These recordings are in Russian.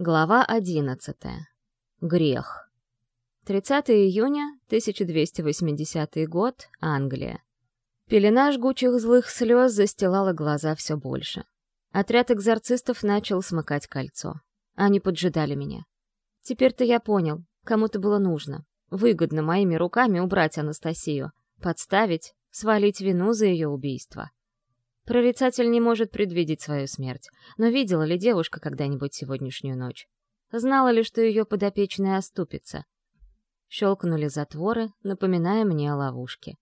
Глава 11. Грех. 30 июня, 1280 год, Англия. Пелена жгучих злых слез застилала глаза все больше. Отряд экзорцистов начал смыкать кольцо. Они поджидали меня. Теперь-то я понял, кому-то было нужно. Выгодно моими руками убрать Анастасию, подставить, свалить вину за ее убийство. Прорицатель не может предвидеть свою смерть, но видела ли девушка когда-нибудь сегодняшнюю ночь? Знала ли, что ее подопечная оступится? Щелкнули затворы, напоминая мне о ловушке.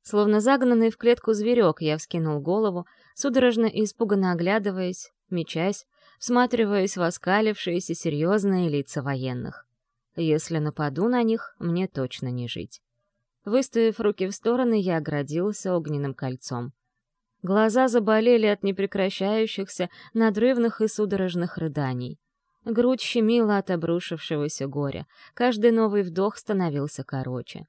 Словно загнанный в клетку зверек, я вскинул голову, судорожно и испуганно оглядываясь, мечась, всматриваясь в оскалившиеся серьезные лица военных. Если нападу на них, мне точно не жить. Выставив руки в стороны, я оградился огненным кольцом. Глаза заболели от непрекращающихся, надрывных и судорожных рыданий. Грудь щемила от обрушившегося горя. Каждый новый вдох становился короче.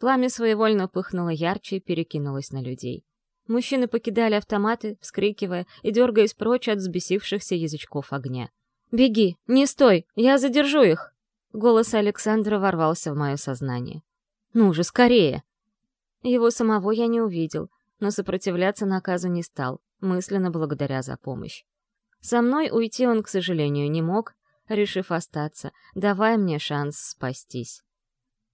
Пламя своевольно пыхнуло ярче и перекинулось на людей. Мужчины покидали автоматы, вскрикивая и дергаясь прочь от взбесившихся язычков огня. «Беги! Не стой! Я задержу их!» Голос Александра ворвался в мое сознание. «Ну же, скорее!» Его самого я не увидел — но сопротивляться наказу не стал, мысленно благодаря за помощь. Со мной уйти он, к сожалению, не мог, решив остаться, давая мне шанс спастись.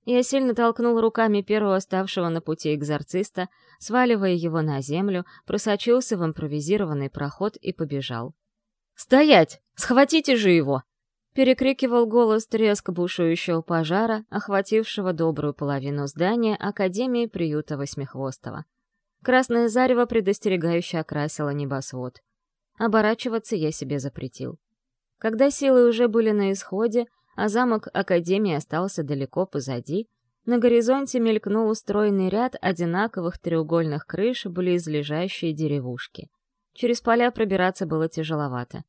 Я сильно толкнул руками первого оставшего на пути экзорциста, сваливая его на землю, просочился в импровизированный проход и побежал. «Стоять! Схватите же его!» Перекрикивал голос треск бушующего пожара, охватившего добрую половину здания Академии приюта Восьмихвостого. Красное зарево предостерегающе окрасило небосвод. Оборачиваться я себе запретил. Когда силы уже были на исходе, а замок Академии остался далеко позади, на горизонте мелькнул устроенный ряд одинаковых треугольных крыш близлежащей деревушки. Через поля пробираться было тяжеловато.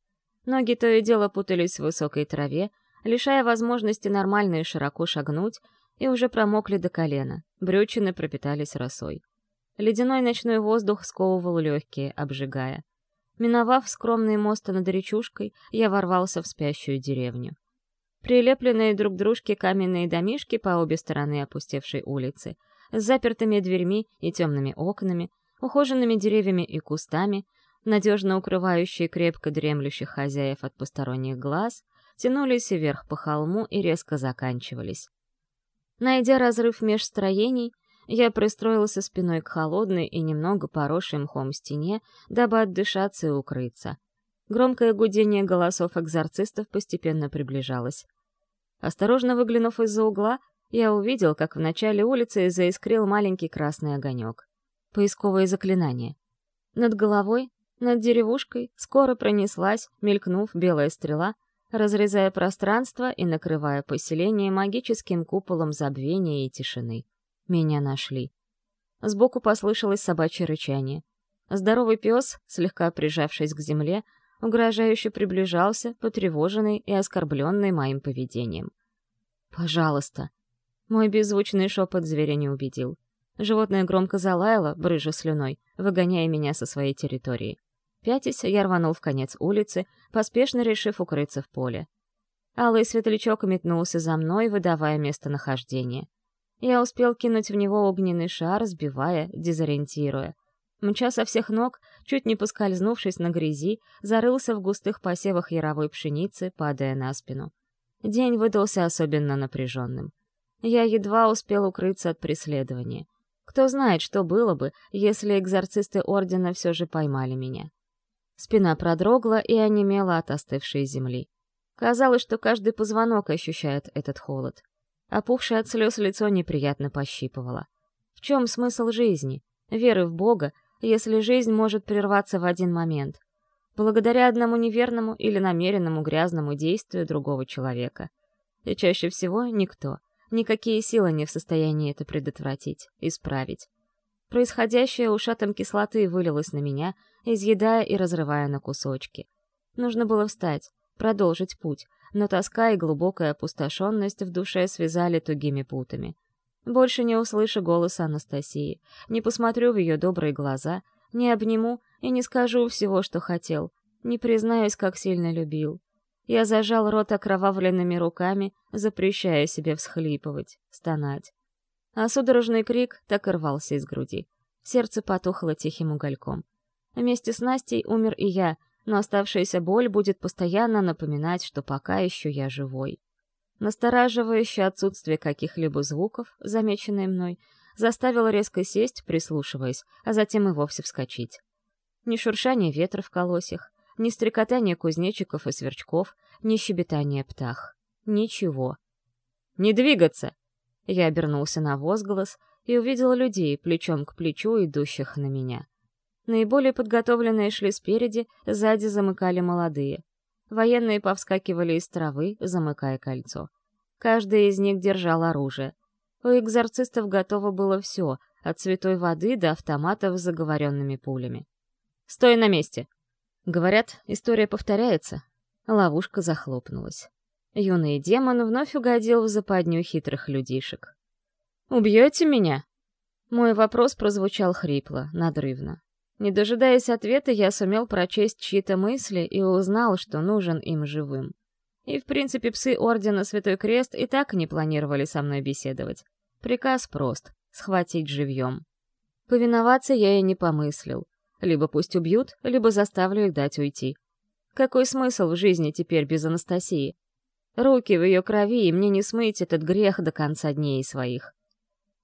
Ноги то и дело путались в высокой траве, лишая возможности нормально и широко шагнуть, и уже промокли до колена, брючины пропитались росой. Ледяной ночной воздух сковывал легкие, обжигая. Миновав скромные мосты над речушкой, я ворвался в спящую деревню. Прилепленные друг к дружке каменные домишки по обе стороны опустевшей улицы, с запертыми дверьми и темными окнами, ухоженными деревьями и кустами, надежно укрывающие крепко дремлющих хозяев от посторонних глаз, тянулись вверх по холму и резко заканчивались. Найдя разрыв меж строений, я пристроился спиной к холодной и немного поросшей мхом стене, дабы отдышаться и укрыться. Громкое гудение голосов экзорцистов постепенно приближалось. Осторожно выглянув из-за угла, я увидел, как в начале улицы заискрил маленький красный огонек. Поисковое заклинание. Над головой, над деревушкой, скоро пронеслась, мелькнув белая стрела, разрезая пространство и накрывая поселение магическим куполом забвения и тишины. Меня нашли. Сбоку послышалось собачье рычание. Здоровый пес, слегка прижавшись к земле, угрожающе приближался, потревоженный и оскорбленный моим поведением. «Пожалуйста!» Мой беззвучный шепот зверя не убедил. Животное громко залаяло, брыжа слюной, выгоняя меня со своей территории. Пятясь, я рванул в конец улицы, поспешно решив укрыться в поле. Алый светлячок метнулся за мной, выдавая местонахождение. Я успел кинуть в него огненный шар, сбивая, дезориентируя. Мча со всех ног, чуть не поскользнувшись на грязи, зарылся в густых посевах яровой пшеницы, падая на спину. День выдался особенно напряженным. Я едва успел укрыться от преследования. Кто знает, что было бы, если экзорцисты Ордена все же поймали меня. Спина продрогла и онемела от остывшей земли. Казалось, что каждый позвонок ощущает этот холод. Опухшее от слез лицо неприятно пощипывало. В чем смысл жизни, веры в Бога, если жизнь может прерваться в один момент? Благодаря одному неверному или намеренному грязному действию другого человека. И чаще всего никто, никакие силы не в состоянии это предотвратить, исправить. Происходящее ушатом кислоты вылилось на меня, изъедая и разрывая на кусочки. Нужно было встать, продолжить путь, но тоска и глубокая опустошенность в душе связали тугими путами. Больше не услышу голоса Анастасии, не посмотрю в ее добрые глаза, не обниму и не скажу всего, что хотел, не признаюсь, как сильно любил. Я зажал рот окровавленными руками, запрещая себе всхлипывать, стонать. А судорожный крик так и рвался из груди. Сердце потухло тихим угольком. Вместе с Настей умер и я, но оставшаяся боль будет постоянно напоминать, что пока еще я живой. Настораживающее отсутствие каких-либо звуков, замеченное мной, заставило резко сесть, прислушиваясь, а затем и вовсе вскочить. Ни шуршание ветра в колосьях, ни стрекотание кузнечиков и сверчков, ни щебетание птах. Ничего. «Не двигаться!» Я обернулся на возглас и увидел людей, плечом к плечу, идущих на меня. Наиболее подготовленные шли спереди, сзади замыкали молодые. Военные повскакивали из травы, замыкая кольцо. Каждый из них держал оружие. У экзорцистов готово было все, от святой воды до автоматов с заговоренными пулями. «Стой на месте!» Говорят, история повторяется. Ловушка захлопнулась. Юный демон вновь угодил в западню хитрых людишек. «Убьете меня?» Мой вопрос прозвучал хрипло, надрывно. Не дожидаясь ответа, я сумел прочесть чьи-то мысли и узнал, что нужен им живым. И, в принципе, псы Ордена Святой Крест и так не планировали со мной беседовать. Приказ прост — схватить живьем. Повиноваться я и не помыслил. Либо пусть убьют, либо заставлю их дать уйти. Какой смысл в жизни теперь без Анастасии? Руки в ее крови, и мне не смыть этот грех до конца дней своих.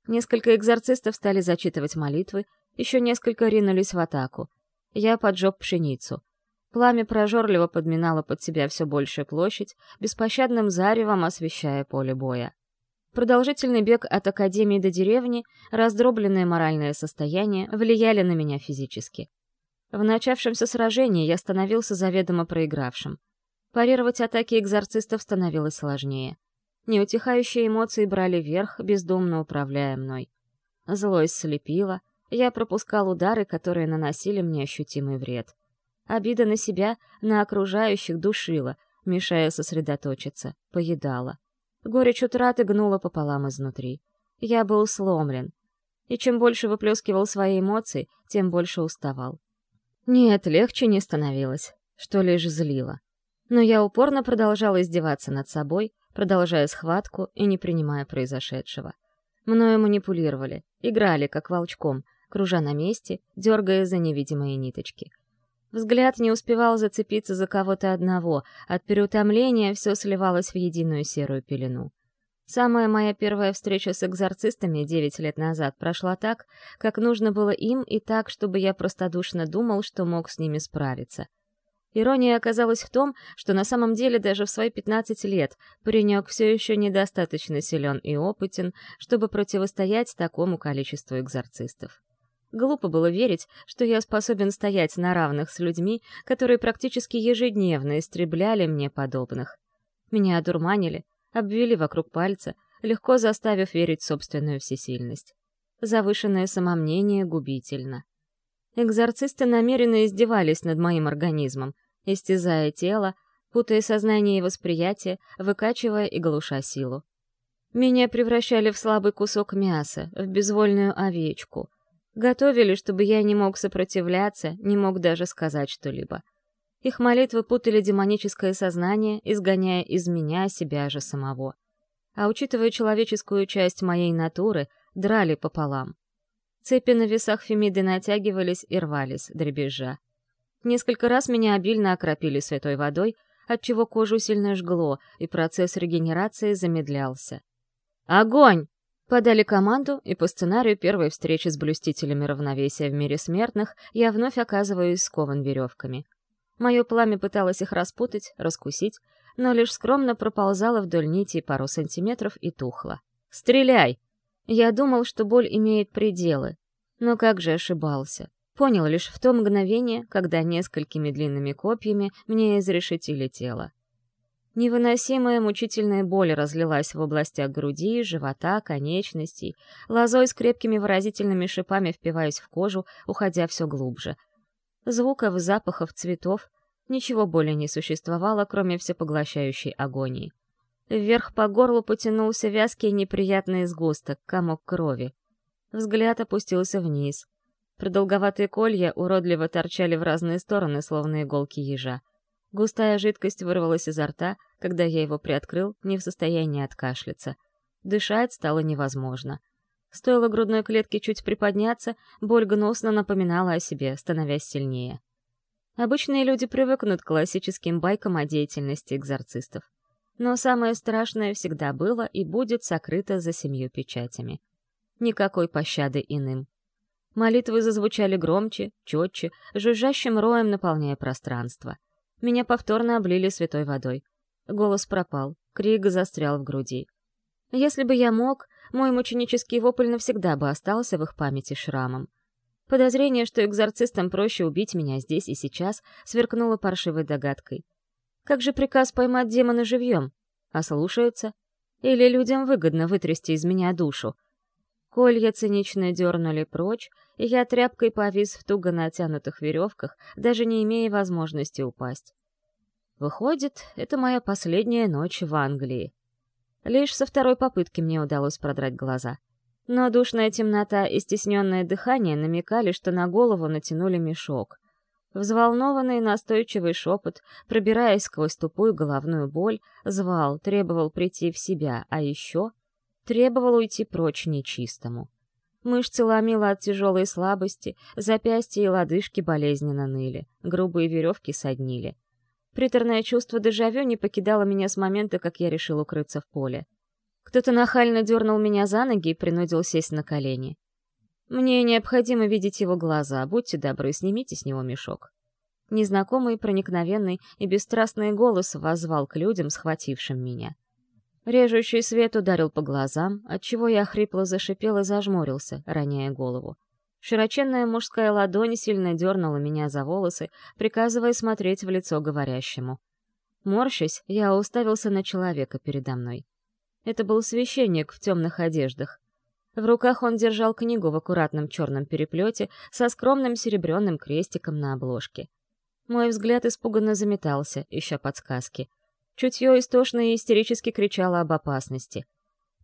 Несколько экзорцистов стали зачитывать молитвы, еще несколько ринулись в атаку. Я поджег пшеницу. Пламя прожорливо подминало под себя все большую площадь, беспощадным заревом освещая поле боя. Продолжительный бег от академии до деревни, раздробленное моральное состояние влияли на меня физически. В начавшемся сражении я становился заведомо проигравшим. Парировать атаки экзорцистов становилось сложнее. Неутихающие эмоции брали верх, бездумно управляя мной. Злость слепила, я пропускал удары, которые наносили мне ощутимый вред. Обида на себя, на окружающих душила, мешая сосредоточиться, поедала. Горечь утраты гнула пополам изнутри. Я был сломлен. И чем больше выплескивал свои эмоции, тем больше уставал. Нет, легче не становилось, что лишь злило. Но я упорно продолжал издеваться над собой, продолжая схватку и не принимая произошедшего. Мною манипулировали, играли, как волчком — кружа на месте, дергая за невидимые ниточки. Взгляд не успевал зацепиться за кого-то одного, от переутомления все сливалось в единую серую пелену. Самая моя первая встреча с экзорцистами девять лет назад прошла так, как нужно было им, и так, чтобы я простодушно думал, что мог с ними справиться. Ирония оказалась в том, что на самом деле даже в свои 15 лет паренек все еще недостаточно силен и опытен, чтобы противостоять такому количеству экзорцистов. Глупо было верить, что я способен стоять на равных с людьми, которые практически ежедневно истребляли мне подобных. Меня одурманили, обвели вокруг пальца, легко заставив верить собственную всесильность. Завышенное самомнение губительно. Экзорцисты намеренно издевались над моим организмом, истязая тело, путая сознание и восприятие, выкачивая и глуша силу. Меня превращали в слабый кусок мяса, в безвольную овечку — Готовили, чтобы я не мог сопротивляться, не мог даже сказать что-либо. Их молитвы путали демоническое сознание, изгоняя из меня себя же самого. А учитывая человеческую часть моей натуры, драли пополам. Цепи на весах Фемиды натягивались и рвались, дребезжа. Несколько раз меня обильно окропили святой водой, отчего кожу сильно жгло, и процесс регенерации замедлялся. «Огонь!» Подали команду, и по сценарию первой встречи с блюстителями равновесия в мире смертных я вновь оказываюсь скован веревками. Мое пламя пыталось их распутать, раскусить, но лишь скромно проползало вдоль нити пару сантиметров и тухло. «Стреляй!» Я думал, что боль имеет пределы, но как же ошибался. Понял лишь в то мгновение, когда несколькими длинными копьями мне изрешетили тело. Невыносимая мучительная боль разлилась в областях груди, живота, конечностей, лозой с крепкими выразительными шипами впиваясь в кожу, уходя все глубже. Звуков, запахов, цветов — ничего более не существовало, кроме всепоглощающей агонии. Вверх по горлу потянулся вязкий неприятный сгусток, комок крови. Взгляд опустился вниз. Продолговатые колья уродливо торчали в разные стороны, словно иголки ежа. Густая жидкость вырвалась изо рта, когда я его приоткрыл, не в состоянии откашляться. Дышать стало невозможно. Стоило грудной клетке чуть приподняться, боль гносно напоминала о себе, становясь сильнее. Обычные люди привыкнут к классическим байкам о деятельности экзорцистов. Но самое страшное всегда было и будет сокрыто за семью печатями. Никакой пощады иным. Молитвы зазвучали громче, четче, жужжащим роем наполняя пространство. Меня повторно облили святой водой. Голос пропал, крик застрял в груди. Если бы я мог, мой мученический вопль навсегда бы остался в их памяти шрамом. Подозрение, что экзорцистам проще убить меня здесь и сейчас, сверкнуло паршивой догадкой. Как же приказ поймать демона живьем? А слушаются? Или людям выгодно вытрясти из меня душу? Колья цинично дернули прочь, и я тряпкой повис в туго натянутых веревках, даже не имея возможности упасть. Выходит, это моя последняя ночь в Англии. Лишь со второй попытки мне удалось продрать глаза. Но душная темнота и стесненное дыхание намекали, что на голову натянули мешок. Взволнованный настойчивый шепот, пробираясь сквозь тупую головную боль, звал, требовал прийти в себя, а еще требовал уйти прочь нечистому. Мышцы ломило от тяжелой слабости, запястья и лодыжки болезненно ныли, грубые веревки соднили. Приторное чувство дежавю не покидало меня с момента, как я решил укрыться в поле. Кто-то нахально дернул меня за ноги и принудил сесть на колени. Мне необходимо видеть его глаза, будьте добры, снимите с него мешок. Незнакомый, проникновенный и бесстрастный голос воззвал к людям, схватившим меня. Режущий свет ударил по глазам, отчего я хрипло зашипел и зажмурился, роняя голову. Широченная мужская ладонь сильно дернула меня за волосы, приказывая смотреть в лицо говорящему. Морщась, я уставился на человека передо мной. Это был священник в темных одеждах. В руках он держал книгу в аккуратном черном переплете со скромным серебряным крестиком на обложке. Мой взгляд испуганно заметался, ища подсказки. Чутье истошно и истерически кричало об опасности.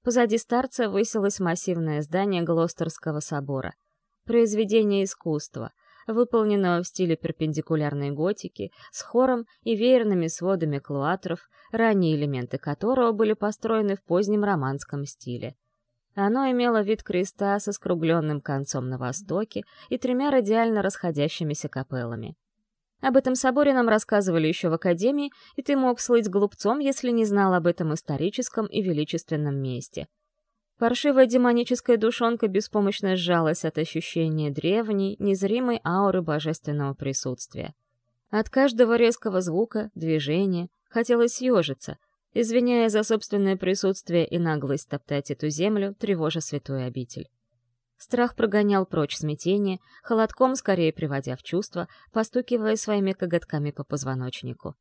Позади старца высилось массивное здание Глостерского собора произведение искусства, выполненного в стиле перпендикулярной готики, с хором и веерными сводами клуатров, ранние элементы которого были построены в позднем романском стиле. Оно имело вид креста со скругленным концом на востоке и тремя радиально расходящимися капеллами. Об этом соборе нам рассказывали еще в Академии, и ты мог слыть глупцом, если не знал об этом историческом и величественном месте — Паршивая демоническая душонка беспомощно сжалась от ощущения древней, незримой ауры божественного присутствия. От каждого резкого звука, движения хотелось съежиться, извиняя за собственное присутствие и наглость топтать эту землю, тревожа святую обитель. Страх прогонял прочь смятение, холодком скорее приводя в чувство, постукивая своими коготками по позвоночнику.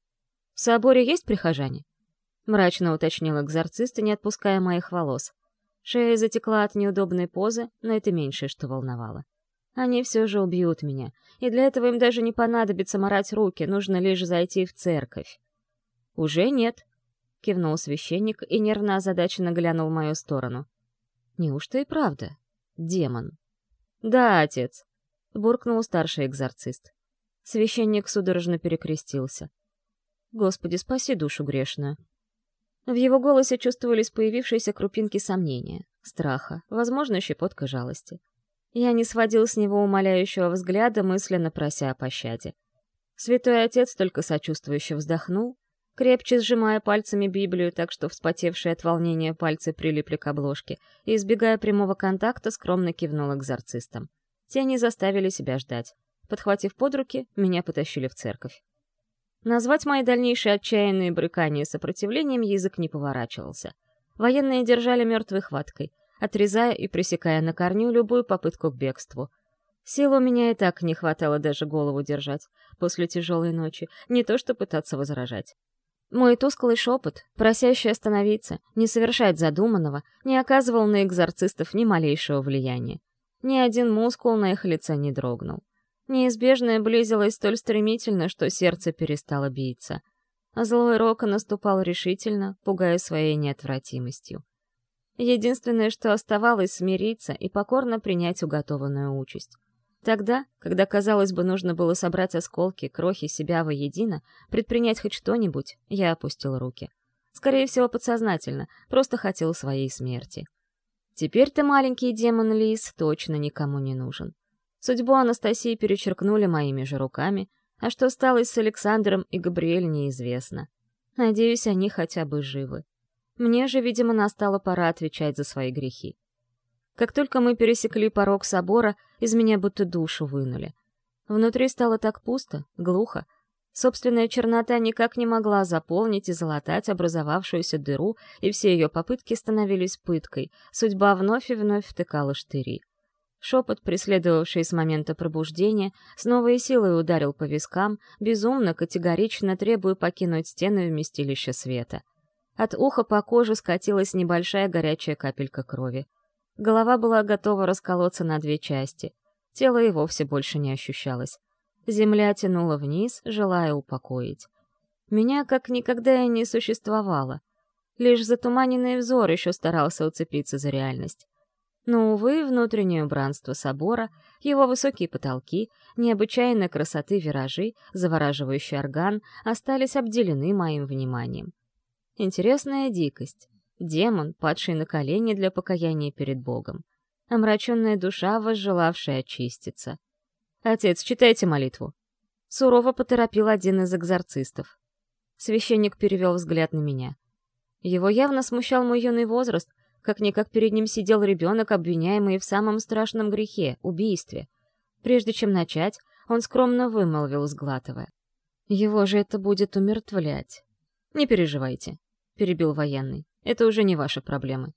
«В соборе есть прихожане?» — мрачно уточнил экзорцист, не отпуская моих волос. Шея затекла от неудобной позы, но это меньшее, что волновало. Они все же убьют меня, и для этого им даже не понадобится морать руки, нужно лишь зайти в церковь. «Уже нет», — кивнул священник и нервно озадаченно глянул в мою сторону. «Неужто и правда? Демон?» «Да, отец», — буркнул старший экзорцист. Священник судорожно перекрестился. «Господи, спаси душу грешную. В его голосе чувствовались появившиеся крупинки сомнения, страха, возможно, щепотка жалости. Я не сводил с него умоляющего взгляда, мысленно прося о пощаде. Святой отец только сочувствующе вздохнул, крепче сжимая пальцами Библию, так что вспотевшие от волнения пальцы прилипли к обложке, и, избегая прямого контакта, скромно кивнул экзорцистам. Те не заставили себя ждать. Подхватив под руки, меня потащили в церковь. Назвать мои дальнейшие отчаянные брыкания сопротивлением язык не поворачивался. Военные держали мертвой хваткой, отрезая и пресекая на корню любую попытку к бегству. Сил у меня и так не хватало даже голову держать после тяжелой ночи, не то что пытаться возражать. Мой тусклый шепот, просящий остановиться, не совершать задуманного, не оказывал на экзорцистов ни малейшего влияния. Ни один мускул на их лице не дрогнул. Неизбежное близилось столь стремительно, что сердце перестало биться. А злой Рока наступал решительно, пугая своей неотвратимостью. Единственное, что оставалось, смириться и покорно принять уготованную участь. Тогда, когда, казалось бы, нужно было собрать осколки, крохи себя воедино, предпринять хоть что-нибудь, я опустил руки. Скорее всего, подсознательно, просто хотел своей смерти. Теперь-то маленький демон Лис точно никому не нужен. Судьбу Анастасии перечеркнули моими же руками, а что стало с Александром и Габриэль неизвестно. Надеюсь, они хотя бы живы. Мне же, видимо, настала пора отвечать за свои грехи. Как только мы пересекли порог собора, из меня будто душу вынули. Внутри стало так пусто, глухо. Собственная чернота никак не могла заполнить и залатать образовавшуюся дыру, и все ее попытки становились пыткой. Судьба вновь и вновь втыкала штыри. Шепот, преследовавший с момента пробуждения, с новой силой ударил по вискам, безумно, категорично требуя покинуть стены вместилища света. От уха по коже скатилась небольшая горячая капелька крови. Голова была готова расколоться на две части. Тело и вовсе больше не ощущалось. Земля тянула вниз, желая упокоить. Меня как никогда и не существовало. Лишь затуманенный взор еще старался уцепиться за реальность. Но, увы, внутреннее убранство собора, его высокие потолки, необычайной красоты виражи, завораживающий орган остались обделены моим вниманием. Интересная дикость. Демон, падший на колени для покаяния перед Богом. Омраченная душа, возжелавшая очиститься. «Отец, читайте молитву». Сурово поторопил один из экзорцистов. Священник перевел взгляд на меня. Его явно смущал мой юный возраст, как-никак перед ним сидел ребенок, обвиняемый в самом страшном грехе — убийстве. Прежде чем начать, он скромно вымолвил, сглатывая. «Его же это будет умертвлять». «Не переживайте», — перебил военный. «Это уже не ваши проблемы».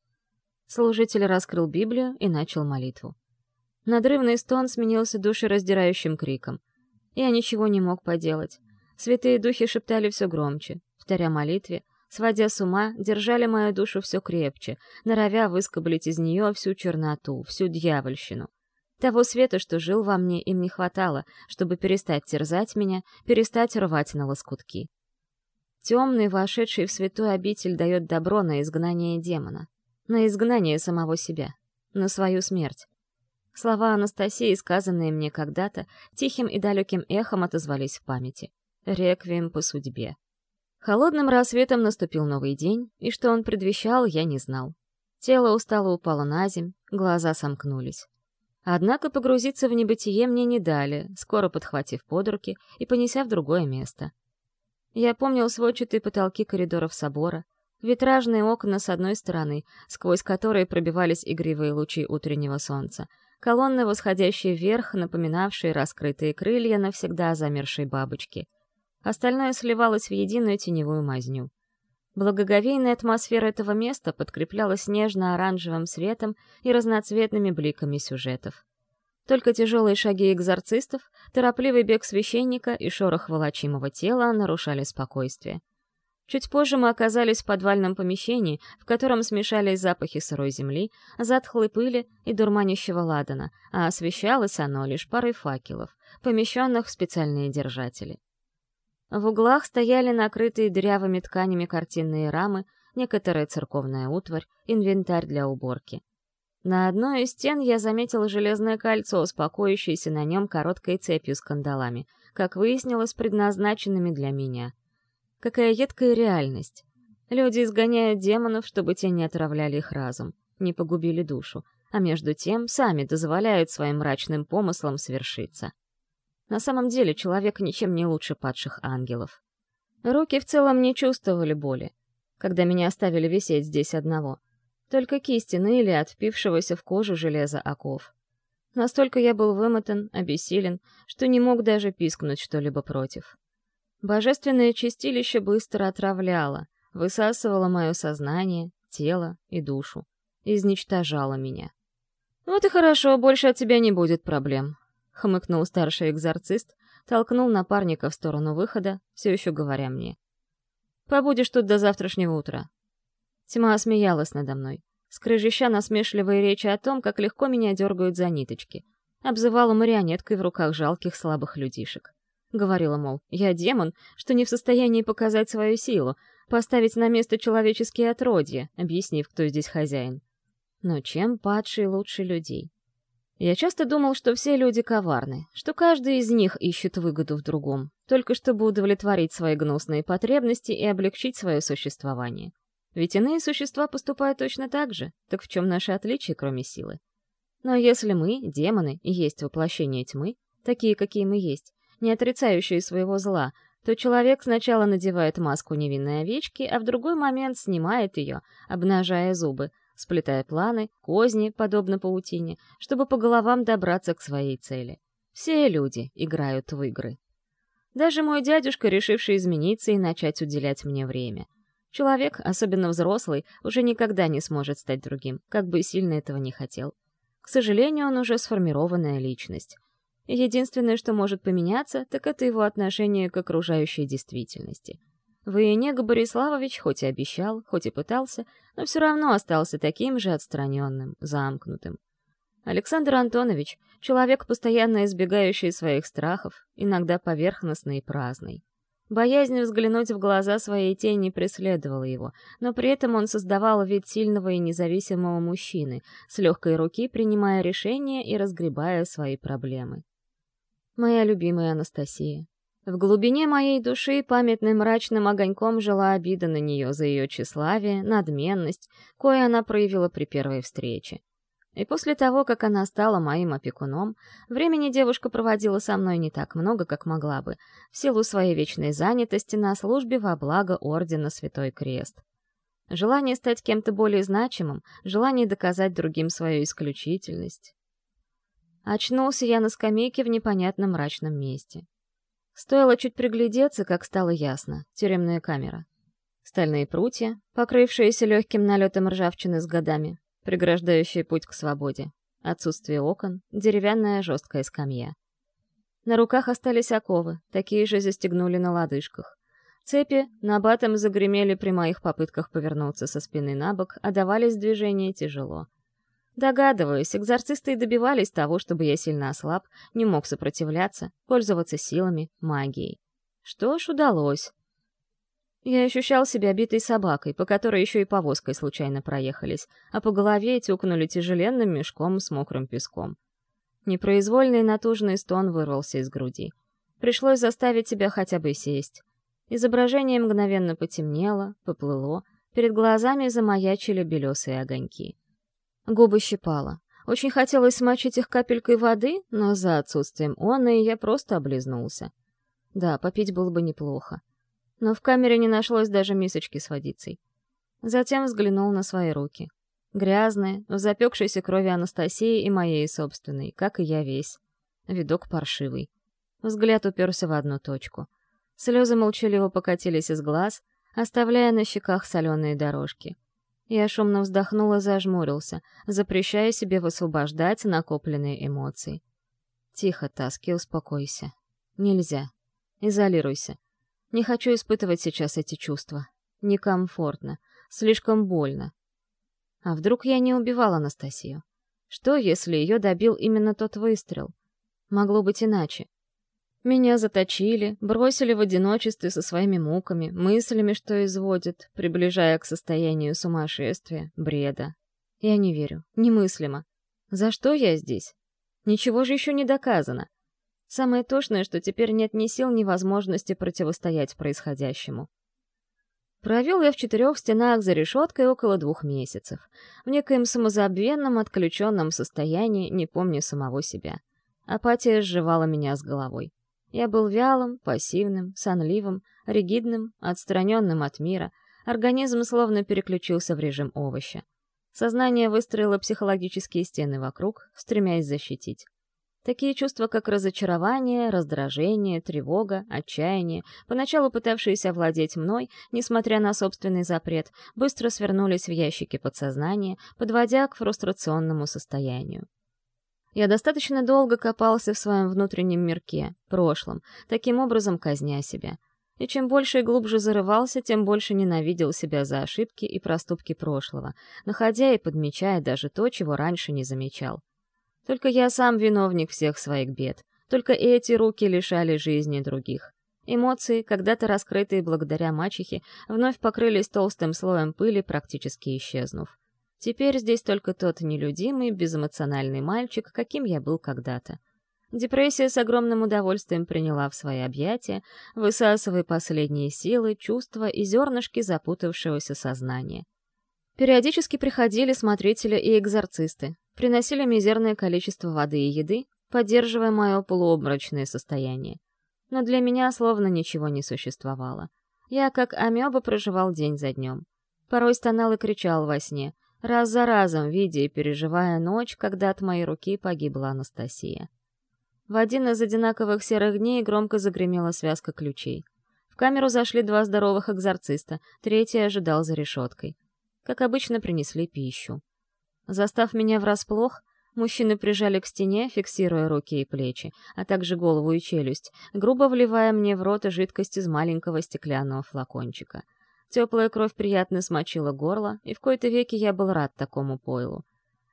Служитель раскрыл Библию и начал молитву. Надрывный стон сменился душераздирающим криком. Я ничего не мог поделать. Святые духи шептали все громче, вторя молитве, сводя с ума, держали мою душу все крепче, норовя выскоблить из нее всю черноту, всю дьявольщину. Того света, что жил во мне, им не хватало, чтобы перестать терзать меня, перестать рвать на лоскутки. Темный, вошедший в святую обитель, дает добро на изгнание демона, на изгнание самого себя, на свою смерть. Слова Анастасии, сказанные мне когда-то, тихим и далеким эхом отозвались в памяти. Реквием по судьбе. Холодным рассветом наступил новый день, и что он предвещал, я не знал. Тело устало упало на земь, глаза сомкнулись. Однако погрузиться в небытие мне не дали, скоро подхватив под руки и понеся в другое место. Я помнил сводчатые потолки коридоров собора, витражные окна с одной стороны, сквозь которые пробивались игривые лучи утреннего солнца, колонны, восходящие вверх, напоминавшие раскрытые крылья навсегда замершей бабочки — Остальное сливалось в единую теневую мазню. Благоговейная атмосфера этого места подкреплялась нежно-оранжевым светом и разноцветными бликами сюжетов. Только тяжелые шаги экзорцистов, торопливый бег священника и шорох волочимого тела нарушали спокойствие. Чуть позже мы оказались в подвальном помещении, в котором смешались запахи сырой земли, затхлой пыли и дурманящего ладана, а освещалось оно лишь парой факелов, помещенных в специальные держатели. В углах стояли накрытые дырявыми тканями картинные рамы, некоторая церковная утварь, инвентарь для уборки. На одной из стен я заметила железное кольцо, успокоившееся на нем короткой цепью с кандалами, как выяснилось, предназначенными для меня. Какая едкая реальность. Люди изгоняют демонов, чтобы те не отравляли их разум, не погубили душу, а между тем сами дозволяют своим мрачным помыслам свершиться. На самом деле человек ничем не лучше падших ангелов. Руки в целом не чувствовали боли, когда меня оставили висеть здесь одного. Только кисти ныли от впившегося в кожу железа оков. Настолько я был вымотан, обессилен, что не мог даже пискнуть что-либо против. Божественное чистилище быстро отравляло, высасывало мое сознание, тело и душу, изничтожало меня. «Вот и хорошо, больше от тебя не будет проблем», — хмыкнул старший экзорцист, толкнул напарника в сторону выхода, все еще говоря мне. «Побудешь тут до завтрашнего утра». Тьма смеялась надо мной, скрыжища насмешливые речи о том, как легко меня дергают за ниточки. Обзывала марионеткой в руках жалких слабых людишек. Говорила, мол, я демон, что не в состоянии показать свою силу, поставить на место человеческие отродья, объяснив, кто здесь хозяин. Но чем падший лучше людей? Я часто думал, что все люди коварны, что каждый из них ищет выгоду в другом, только чтобы удовлетворить свои гнусные потребности и облегчить свое существование. Ведь иные существа поступают точно так же, так в чем наше отличие, кроме силы? Но если мы, демоны, и есть воплощение тьмы, такие, какие мы есть, не отрицающие своего зла, то человек сначала надевает маску невинной овечки, а в другой момент снимает ее, обнажая зубы, сплетая планы, козни, подобно паутине, чтобы по головам добраться к своей цели. Все люди играют в игры. Даже мой дядюшка, решивший измениться и начать уделять мне время. Человек, особенно взрослый, уже никогда не сможет стать другим, как бы сильно этого не хотел. К сожалению, он уже сформированная личность. Единственное, что может поменяться, так это его отношение к окружающей действительности — Военега Бориславович хоть и обещал, хоть и пытался, но все равно остался таким же отстраненным, замкнутым. Александр Антонович — человек, постоянно избегающий своих страхов, иногда поверхностный и праздный. Боязнь взглянуть в глаза своей тени преследовала его, но при этом он создавал вид сильного и независимого мужчины, с легкой руки принимая решения и разгребая свои проблемы. Моя любимая Анастасия. В глубине моей души памятным мрачным огоньком жила обида на нее за ее тщеславие, надменность, кое она проявила при первой встрече. И после того, как она стала моим опекуном, времени девушка проводила со мной не так много, как могла бы, в силу своей вечной занятости на службе во благо Ордена Святой Крест. Желание стать кем-то более значимым, желание доказать другим свою исключительность. Очнулся я на скамейке в непонятном мрачном месте. Стоило чуть приглядеться, как стало ясно. Тюремная камера. Стальные прутья, покрывшиеся легким налетом ржавчины с годами, преграждающие путь к свободе. Отсутствие окон, деревянная жесткая скамья. На руках остались оковы, такие же застегнули на лодыжках. Цепи на батом загремели при моих попытках повернуться со спины на бок, а давались движения тяжело. Догадываюсь, экзорцисты и добивались того, чтобы я сильно ослаб, не мог сопротивляться, пользоваться силами, магией. Что ж, удалось. Я ощущал себя битой собакой, по которой еще и повозкой случайно проехались, а по голове тюкнули тяжеленным мешком с мокрым песком. Непроизвольный натужный стон вырвался из груди. Пришлось заставить себя хотя бы сесть. Изображение мгновенно потемнело, поплыло, перед глазами замаячили белесые огоньки. Губы щипало. Очень хотелось смочить их капелькой воды, но за отсутствием он и я просто облизнулся. Да, попить было бы неплохо. Но в камере не нашлось даже мисочки с водицей. Затем взглянул на свои руки. Грязные, в запекшейся крови Анастасии и моей собственной, как и я весь. Видок паршивый. Взгляд уперся в одну точку. Слезы молчаливо покатились из глаз, оставляя на щеках соленые дорожки. Я шумно вздохнул и зажмурился, запрещая себе высвобождать накопленные эмоции. «Тихо, Таски, успокойся. Нельзя. Изолируйся. Не хочу испытывать сейчас эти чувства. Некомфортно. Слишком больно. А вдруг я не убивал Анастасию? Что, если ее добил именно тот выстрел? Могло быть иначе. Меня заточили, бросили в одиночестве со своими муками, мыслями, что изводят, приближая к состоянию сумасшествия, бреда. Я не верю. Немыслимо. За что я здесь? Ничего же еще не доказано. Самое тошное, что теперь нет ни сил, ни возможности противостоять происходящему. Провел я в четырех стенах за решеткой около двух месяцев, в некоем самозабвенном, отключенном состоянии, не помня самого себя. Апатия сживала меня с головой. Я был вялым, пассивным, сонливым, ригидным, отстраненным от мира. Организм словно переключился в режим овоща. Сознание выстроило психологические стены вокруг, стремясь защитить. Такие чувства, как разочарование, раздражение, тревога, отчаяние, поначалу пытавшиеся овладеть мной, несмотря на собственный запрет, быстро свернулись в ящики подсознания, подводя к фрустрационному состоянию. Я достаточно долго копался в своем внутреннем мирке, прошлом, таким образом казня себя. И чем больше и глубже зарывался, тем больше ненавидел себя за ошибки и проступки прошлого, находя и подмечая даже то, чего раньше не замечал. Только я сам виновник всех своих бед. Только эти руки лишали жизни других. Эмоции, когда-то раскрытые благодаря мачехе, вновь покрылись толстым слоем пыли, практически исчезнув. Теперь здесь только тот нелюдимый, безэмоциональный мальчик, каким я был когда-то. Депрессия с огромным удовольствием приняла в свои объятия, высасывая последние силы, чувства и зернышки запутавшегося сознания. Периодически приходили смотрители и экзорцисты, приносили мизерное количество воды и еды, поддерживая мое полуобморочное состояние. Но для меня словно ничего не существовало. Я, как амеба, проживал день за днем. Порой стонал и кричал во сне, раз за разом видя и переживая ночь, когда от моей руки погибла Анастасия. В один из одинаковых серых дней громко загремела связка ключей. В камеру зашли два здоровых экзорциста, третий ожидал за решеткой. Как обычно, принесли пищу. Застав меня врасплох, мужчины прижали к стене, фиксируя руки и плечи, а также голову и челюсть, грубо вливая мне в рот жидкость из маленького стеклянного флакончика. Теплая кровь приятно смочила горло, и в кои-то веки я был рад такому пойлу.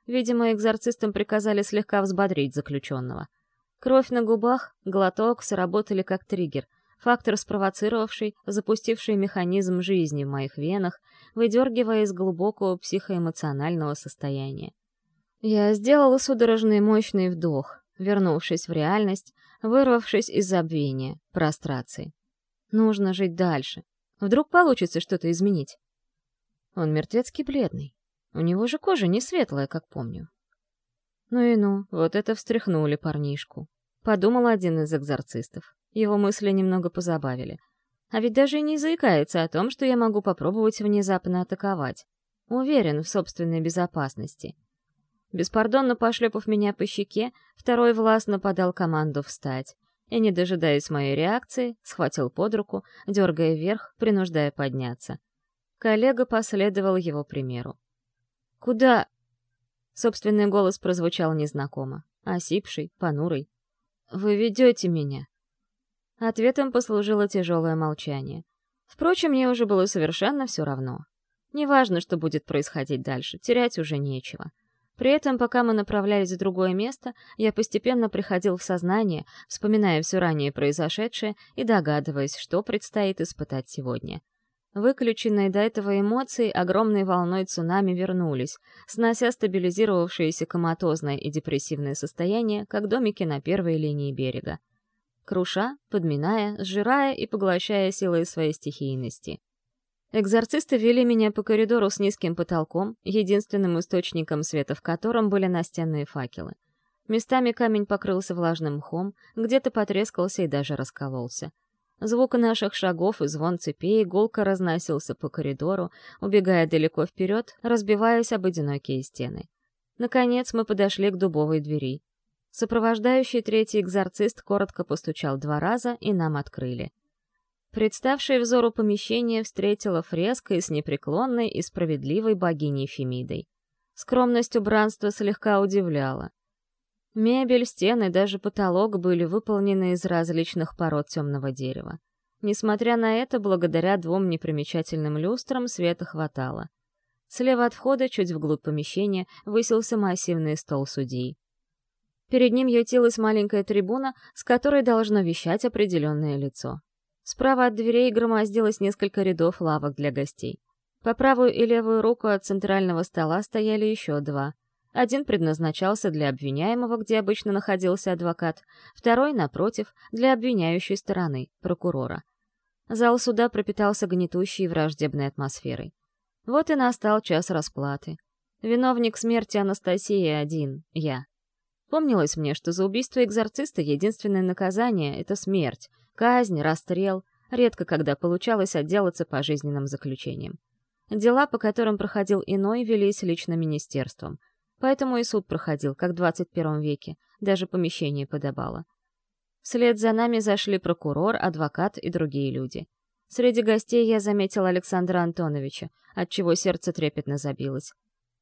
Видимо, экзорцистам приказали слегка взбодрить заключенного — Кровь на губах, глоток сработали как триггер, фактор, спровоцировавший, запустивший механизм жизни в моих венах, выдергивая из глубокого психоэмоционального состояния. Я сделала судорожный мощный вдох, вернувшись в реальность, вырвавшись из забвения, прострации. Нужно жить дальше. Вдруг получится что-то изменить. Он мертвецки бледный. У него же кожа не светлая, как помню. Ну и ну, вот это встряхнули парнишку. Подумал один из экзорцистов. Его мысли немного позабавили. А ведь даже и не заикается о том, что я могу попробовать внезапно атаковать. Уверен в собственной безопасности. Беспардонно пошлепав меня по щеке, второй властно подал команду встать и, не дожидаясь моей реакции, схватил под руку, дергая вверх, принуждая подняться. Коллега последовал его примеру. «Куда?» Собственный голос прозвучал незнакомо, осипший, понурый. «Вы ведете меня?» Ответом послужило тяжелое молчание. Впрочем, мне уже было совершенно все равно. Неважно, что будет происходить дальше, терять уже нечего. При этом, пока мы направлялись в другое место, я постепенно приходил в сознание, вспоминая все ранее произошедшее и догадываясь, что предстоит испытать сегодня. Выключенные до этого эмоции огромной волной цунами вернулись, снося стабилизировавшееся коматозное и депрессивное состояние, как домики на первой линии берега. Круша, подминая, сжирая и поглощая силой своей стихийности. Экзорцисты вели меня по коридору с низким потолком, единственным источником света в котором были настенные факелы. Местами камень покрылся влажным мхом, где-то потрескался и даже раскололся. Звук наших шагов и звон цепей гулко разносился по коридору, убегая далеко вперед, разбиваясь об одинокие стены. Наконец мы подошли к дубовой двери. Сопровождающий третий экзорцист коротко постучал два раза, и нам открыли. Представшее взору помещение встретило фреской с непреклонной и справедливой богиней Фемидой. Скромность убранства слегка удивляла. Мебель, стены, даже потолок были выполнены из различных пород темного дерева. Несмотря на это, благодаря двум непримечательным люстрам света хватало. Слева от входа, чуть вглубь помещения, высился массивный стол судей. Перед ним ютилась маленькая трибуна, с которой должно вещать определенное лицо. Справа от дверей громоздилось несколько рядов лавок для гостей. По правую и левую руку от центрального стола стояли еще два — один предназначался для обвиняемого, где обычно находился адвокат, второй, напротив, для обвиняющей стороны, прокурора. Зал суда пропитался гнетущей враждебной атмосферой. Вот и настал час расплаты. Виновник смерти Анастасии один — я. Помнилось мне, что за убийство экзорциста единственное наказание — это смерть, казнь, расстрел, редко когда получалось отделаться пожизненным заключением. Дела, по которым проходил иной, велись лично министерством — Поэтому и суд проходил, как в 21 веке, даже помещение подобало. Вслед за нами зашли прокурор, адвокат и другие люди. Среди гостей я заметил Александра Антоновича, отчего сердце трепетно забилось.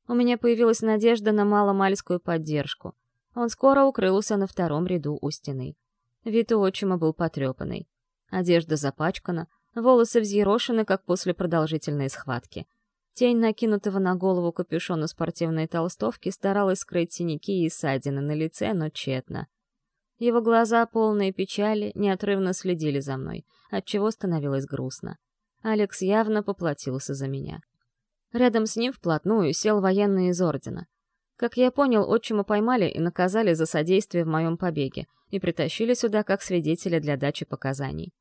У меня появилась надежда на маломальскую поддержку. Он скоро укрылся на втором ряду у стены. Вид у отчима был потрепанный. Одежда запачкана, волосы взъерошены, как после продолжительной схватки — Тень накинутого на голову капюшона спортивной толстовки старалась скрыть синяки и ссадины на лице, но тщетно. Его глаза, полные печали, неотрывно следили за мной, отчего становилось грустно. Алекс явно поплатился за меня. Рядом с ним вплотную сел военный из Ордена. Как я понял, отчима поймали и наказали за содействие в моем побеге и притащили сюда как свидетеля для дачи показаний.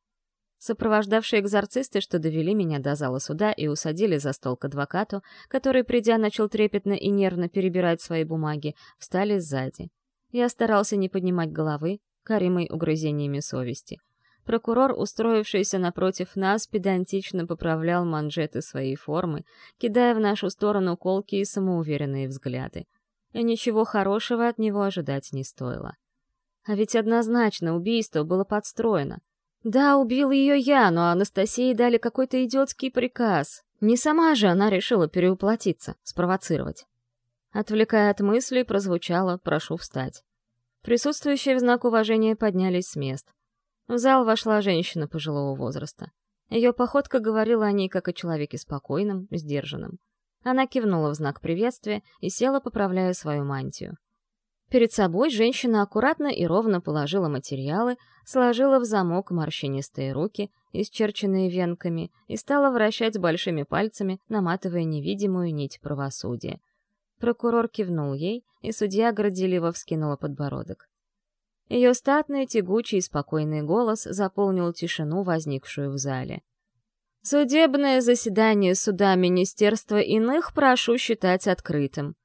Сопровождавшие экзорцисты, что довели меня до зала суда и усадили за стол к адвокату, который, придя, начал трепетно и нервно перебирать свои бумаги, встали сзади. Я старался не поднимать головы, каримой угрызениями совести. Прокурор, устроившийся напротив нас, педантично поправлял манжеты своей формы, кидая в нашу сторону колки и самоуверенные взгляды. И ничего хорошего от него ожидать не стоило. А ведь однозначно убийство было подстроено. Да, убил ее я, но Анастасии дали какой-то идиотский приказ. Не сама же она решила переуплотиться, спровоцировать. Отвлекая от мыслей, прозвучало «прошу встать». Присутствующие в знак уважения поднялись с мест. В зал вошла женщина пожилого возраста. Ее походка говорила о ней как о человеке спокойном, сдержанном. Она кивнула в знак приветствия и села, поправляя свою мантию. Перед собой женщина аккуратно и ровно положила материалы, сложила в замок морщинистые руки, исчерченные венками, и стала вращать большими пальцами, наматывая невидимую нить правосудия. Прокурор кивнул ей, и судья горделиво вскинула подбородок. Ее статный, тягучий и спокойный голос заполнил тишину, возникшую в зале. «Судебное заседание суда Министерства иных прошу считать открытым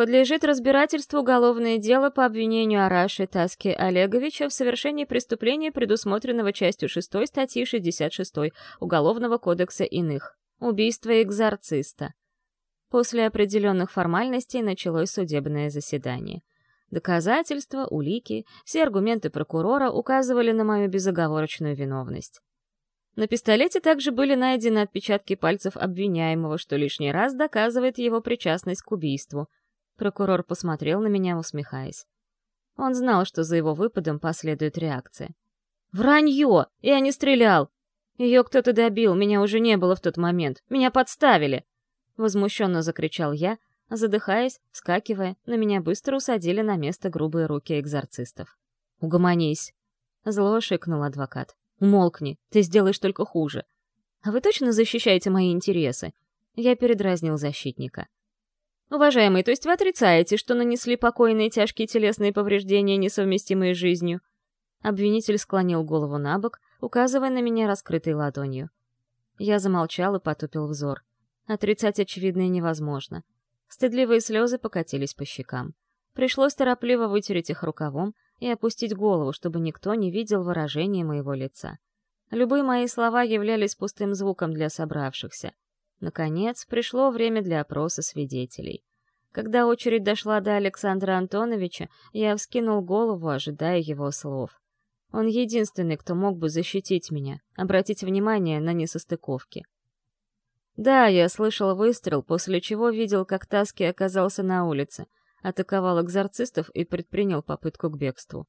подлежит разбирательству уголовное дело по обвинению Араши Таски Олеговича в совершении преступления, предусмотренного частью 6 статьи 66 Уголовного кодекса иных — убийство экзорциста. После определенных формальностей началось судебное заседание. Доказательства, улики, все аргументы прокурора указывали на мою безоговорочную виновность. На пистолете также были найдены отпечатки пальцев обвиняемого, что лишний раз доказывает его причастность к убийству — Прокурор посмотрел на меня, усмехаясь. Он знал, что за его выпадом последует реакция. «Вранье! Я не стрелял! Ее кто-то добил, меня уже не было в тот момент. Меня подставили!» Возмущенно закричал я, задыхаясь, вскакивая, на меня быстро усадили на место грубые руки экзорцистов. «Угомонись!» Зло шикнул адвокат. «Умолкни, ты сделаешь только хуже. А вы точно защищаете мои интересы?» Я передразнил защитника. «Уважаемый, то есть вы отрицаете, что нанесли покойные тяжкие телесные повреждения, несовместимые с жизнью?» Обвинитель склонил голову на бок, указывая на меня раскрытой ладонью. Я замолчал и потупил взор. Отрицать очевидное невозможно. Стыдливые слезы покатились по щекам. Пришлось торопливо вытереть их рукавом и опустить голову, чтобы никто не видел выражения моего лица. Любые мои слова являлись пустым звуком для собравшихся. Наконец, пришло время для опроса свидетелей. Когда очередь дошла до Александра Антоновича, я вскинул голову, ожидая его слов. Он единственный, кто мог бы защитить меня, обратить внимание на несостыковки. Да, я слышал выстрел, после чего видел, как Таски оказался на улице, атаковал экзорцистов и предпринял попытку к бегству.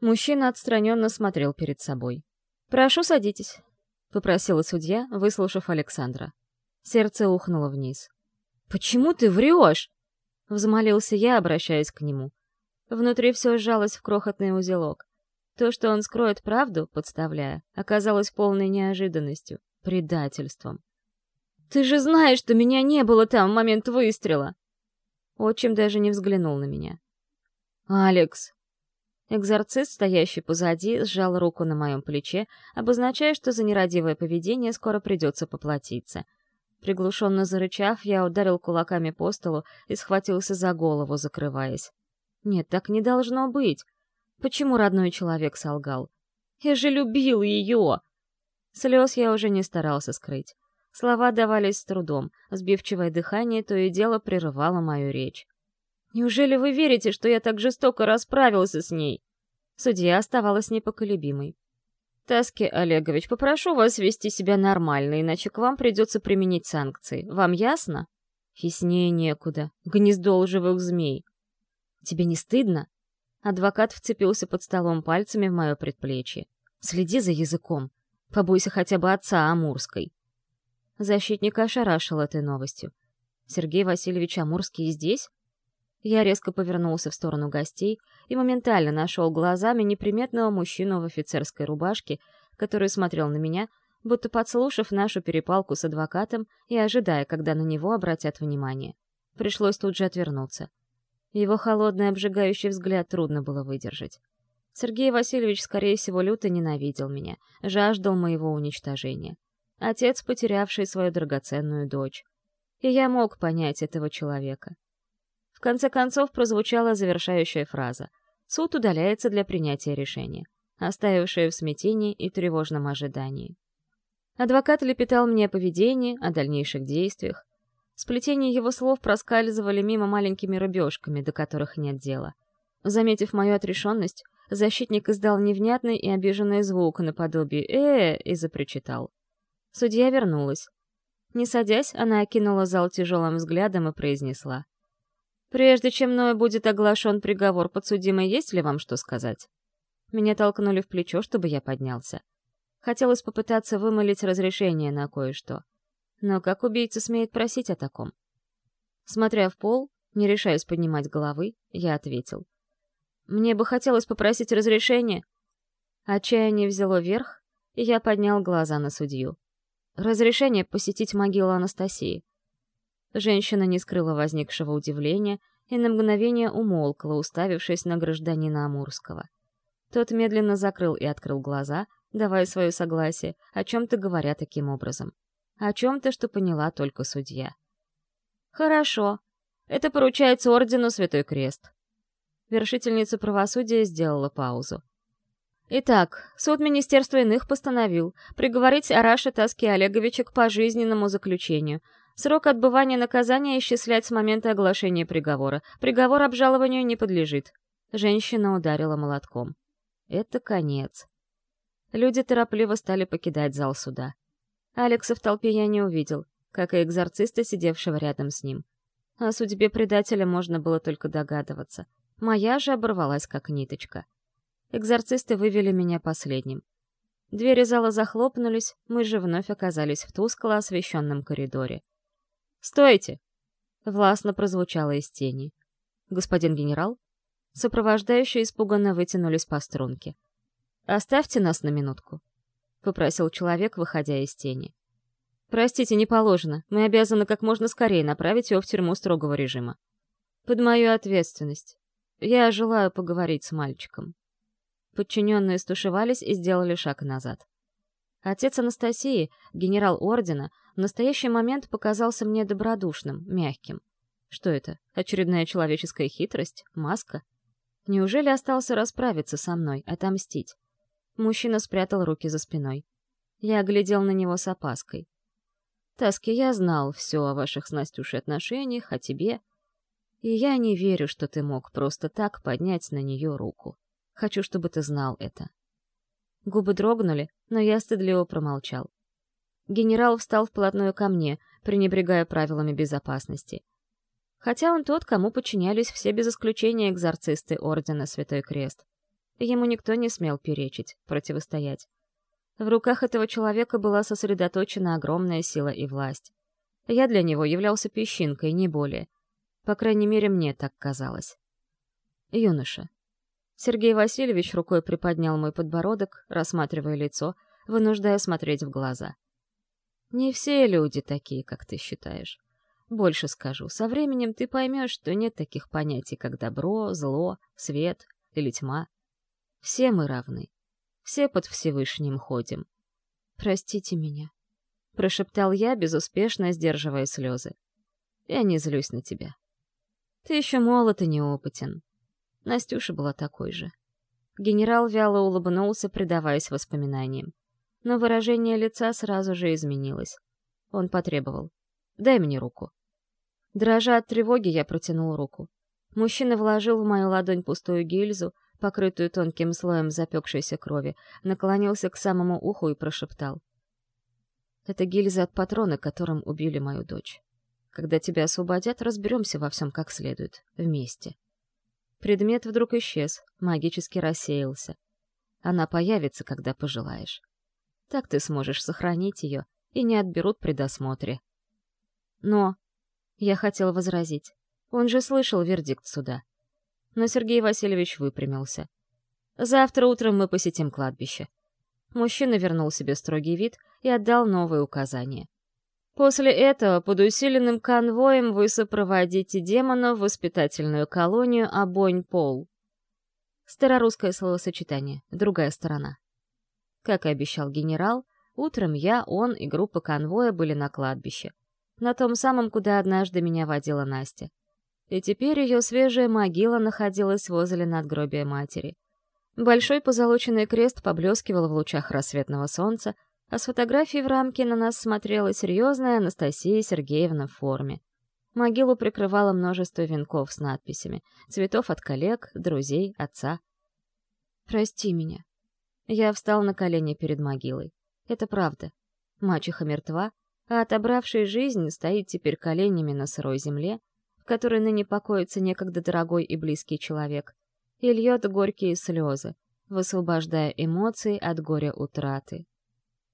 Мужчина отстраненно смотрел перед собой. «Прошу, садитесь», — попросила судья, выслушав Александра. Сердце ухнуло вниз. «Почему ты врешь?» — взмолился я, обращаясь к нему. Внутри все сжалось в крохотный узелок. То, что он скроет правду, подставляя, оказалось полной неожиданностью, предательством. «Ты же знаешь, что меня не было там в момент выстрела!» Отчим даже не взглянул на меня. «Алекс!» Экзорцист, стоящий позади, сжал руку на моем плече, обозначая, что за нерадивое поведение скоро придется поплатиться — Приглушенно зарычав, я ударил кулаками по столу и схватился за голову, закрываясь. Нет, так не должно быть. Почему родной человек солгал? Я же любил ее! Слез я уже не старался скрыть. Слова давались с трудом, сбивчивое дыхание то и дело прерывало мою речь. «Неужели вы верите, что я так жестоко расправился с ней?» Судья оставалась непоколебимой. Таски Олегович, попрошу вас вести себя нормально, иначе к вам придется применить санкции. Вам ясно? Яснее некуда. Гнездо лживых змей. Тебе не стыдно? Адвокат вцепился под столом пальцами в мое предплечье. Следи за языком. Побойся хотя бы отца Амурской. Защитник ошарашил этой новостью. Сергей Васильевич Амурский здесь? Я резко повернулся в сторону гостей и моментально нашел глазами неприметного мужчину в офицерской рубашке, который смотрел на меня, будто подслушав нашу перепалку с адвокатом и ожидая, когда на него обратят внимание. Пришлось тут же отвернуться. Его холодный обжигающий взгляд трудно было выдержать. Сергей Васильевич, скорее всего, люто ненавидел меня, жаждал моего уничтожения. Отец, потерявший свою драгоценную дочь. И я мог понять этого человека. В конце концов прозвучала завершающая фраза. Суд удаляется для принятия решения, оставившая в смятении и тревожном ожидании. Адвокат лепетал мне о поведении, о дальнейших действиях. Сплетения его слов проскальзывали мимо маленькими рыбешками, до которых нет дела. Заметив мою отрешенность, защитник издал невнятный и обиженный звук наподобие «э» и запричитал. Судья вернулась. Не садясь, она окинула зал тяжелым взглядом и произнесла. «Прежде чем мною будет оглашен приговор подсудимой, есть ли вам что сказать?» Меня толкнули в плечо, чтобы я поднялся. Хотелось попытаться вымолить разрешение на кое-что. Но как убийца смеет просить о таком? Смотря в пол, не решаясь поднимать головы, я ответил. «Мне бы хотелось попросить разрешения». Отчаяние взяло верх, и я поднял глаза на судью. Разрешение посетить могилу Анастасии. Женщина не скрыла возникшего удивления и на мгновение умолкла, уставившись на гражданина Амурского. Тот медленно закрыл и открыл глаза, давая свое согласие, о чем-то говоря таким образом. О чем-то, что поняла только судья. «Хорошо. Это поручается ордену Святой Крест». Вершительница правосудия сделала паузу. Итак, суд Министерства иных постановил приговорить Араша Таски Олеговича к пожизненному заключению. Срок отбывания наказания исчислять с момента оглашения приговора. Приговор обжалованию не подлежит. Женщина ударила молотком. Это конец. Люди торопливо стали покидать зал суда. Алекса в толпе я не увидел, как и экзорциста, сидевшего рядом с ним. О судьбе предателя можно было только догадываться. Моя же оборвалась как ниточка. Экзорцисты вывели меня последним. Двери зала захлопнулись, мы же вновь оказались в тускло освещенном коридоре. «Стойте!» — властно прозвучало из тени. «Господин генерал?» Сопровождающие испуганно вытянулись по струнке. «Оставьте нас на минутку», — попросил человек, выходя из тени. «Простите, не положено. Мы обязаны как можно скорее направить его в тюрьму строгого режима. Под мою ответственность. Я желаю поговорить с мальчиком». Подчиненные стушевались и сделали шаг назад. Отец Анастасии, генерал ордена, в настоящий момент показался мне добродушным, мягким. Что это? Очередная человеческая хитрость? Маска? Неужели остался расправиться со мной, отомстить? Мужчина спрятал руки за спиной. Я глядел на него с опаской. Таски, я знал все о ваших с Настюшей отношениях, о тебе. И я не верю, что ты мог просто так поднять на нее руку. Хочу, чтобы ты знал это». Губы дрогнули, но я стыдливо промолчал. Генерал встал вплотную ко мне, пренебрегая правилами безопасности. Хотя он тот, кому подчинялись все без исключения экзорцисты Ордена Святой Крест. Ему никто не смел перечить, противостоять. В руках этого человека была сосредоточена огромная сила и власть. Я для него являлся песчинкой, не более. По крайней мере, мне так казалось. «Юноша, Сергей Васильевич рукой приподнял мой подбородок, рассматривая лицо, вынуждая смотреть в глаза. «Не все люди такие, как ты считаешь. Больше скажу, со временем ты поймешь, что нет таких понятий, как добро, зло, свет или тьма. Все мы равны. Все под Всевышним ходим. Простите меня», — прошептал я, безуспешно сдерживая слезы. «Я не злюсь на тебя. Ты еще молод и неопытен. Настюша была такой же. Генерал вяло улыбнулся, предаваясь воспоминаниям. Но выражение лица сразу же изменилось. Он потребовал. «Дай мне руку». Дрожа от тревоги, я протянул руку. Мужчина вложил в мою ладонь пустую гильзу, покрытую тонким слоем запекшейся крови, наклонился к самому уху и прошептал. «Это гильза от патрона, которым убили мою дочь. Когда тебя освободят, разберемся во всем как следует, вместе». Предмет вдруг исчез, магически рассеялся. Она появится, когда пожелаешь. Так ты сможешь сохранить ее и не отберут при досмотре. Но... Я хотел возразить. Он же слышал вердикт суда. Но Сергей Васильевич выпрямился. Завтра утром мы посетим кладбище. Мужчина вернул себе строгий вид и отдал новые указания. После этого под усиленным конвоем вы сопроводите демона в воспитательную колонию Обонь-Пол. Старорусское словосочетание, другая сторона. Как и обещал генерал, утром я, он и группа конвоя были на кладбище. На том самом, куда однажды меня водила Настя. И теперь ее свежая могила находилась возле надгробия матери. Большой позолоченный крест поблескивал в лучах рассветного солнца, а с фотографией в рамке на нас смотрела серьезная Анастасия Сергеевна в форме. Могилу прикрывало множество венков с надписями, цветов от коллег, друзей, отца. «Прости меня». Я встал на колени перед могилой. Это правда. Мачеха мертва, а отобравший жизнь стоит теперь коленями на сырой земле, в которой ныне покоится некогда дорогой и близкий человек, и льет горькие слезы, высвобождая эмоции от горя утраты.